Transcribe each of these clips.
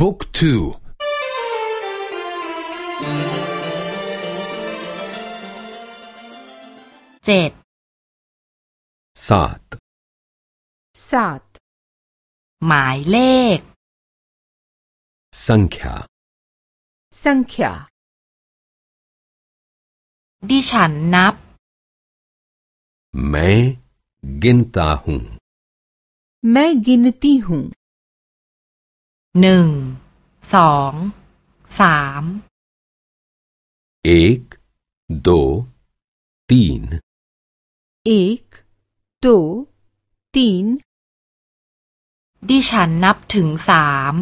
บุ๊กทู เจ็ด सात सात หมายเลข संख्या संख्या ดิฉันนับ मैं गिनता हूँ मैं गिनती हूँ หนึ่ง สอง สาม एक दो तीन एक दो तीन ดิฉันนับถึงสาม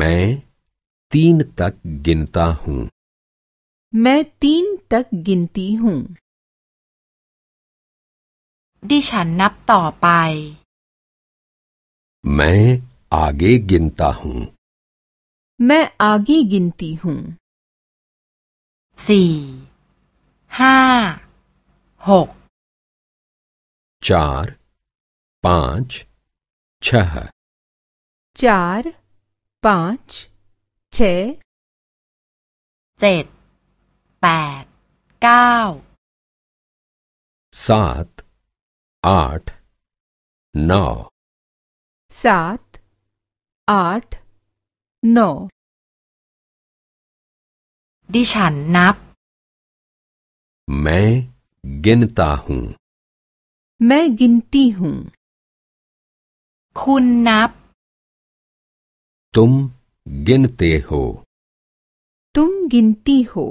मैं तीन तक गिनता हूँ मैं तीन तक गिनती हूँ ดิฉันนับต่อไป मैं आगे गिनता हूँ। मैं आगे गिनती हूँ। सी हा हो चार पाँच छह। चार पाँच छ सात आठ नौ। सात आठ नौ ดิฉันนับ मैं गिनता हूँ मैं गिनती हूँ คุณนับ तुम गिनते हो तुम गिनती हो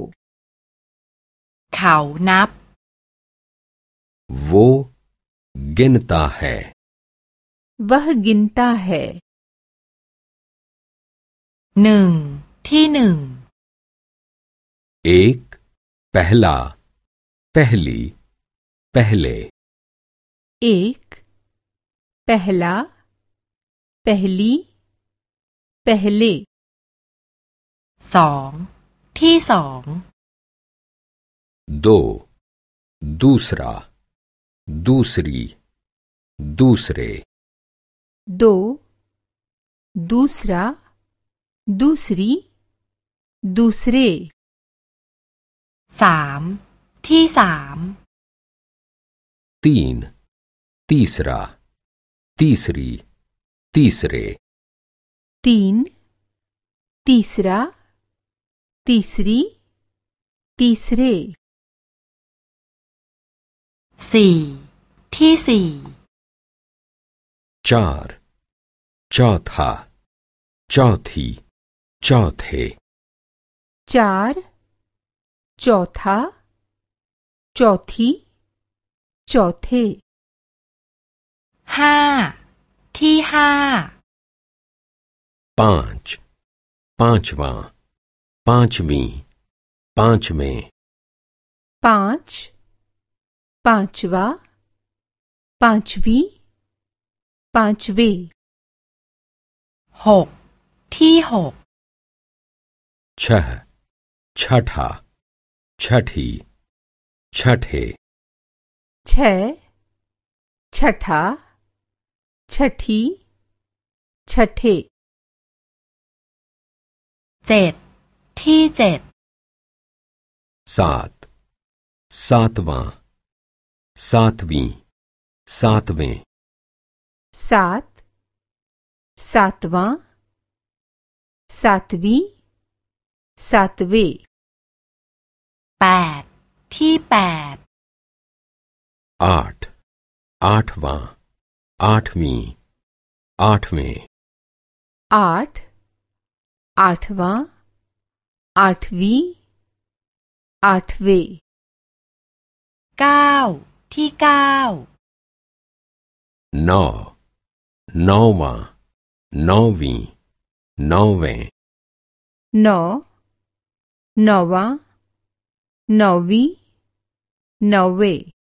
เขานับ वो गिनता है वह गिनता है หนึ่ง ที่หนึ่ง एक पहला पहली पहले एक पहला पहली पहले สอง ที่สอง दो दूसरा दूसरी दूसरे दो दूसरा दूसरी दूसरे। साम थी साम। तीन तीसरा तीसरी तीसरे। तीन तीसरा तीसरी तीसरे। सी थी सी। चार चौथा चौथी। चौथे। चार चौथा चौथी चौथे। हा थी हा। पाँच पांचवा पांचवी पांचवे। पाँच पांचवा पांचवी पांचवे। हो ठी हो। छह छठा छठी छठे। छ छठा छठी छठे। ठी सात सातवां सातवीं सातवें। सात सातवां सातवीं। सातवें। 8ที่8 आठ आठवां आठवीं आठवें। आठ आठवां आठवीं आठवें। 9ที่9 नौ नौवां नौवीं नौवें। नौ नौवां नौवीं नौवे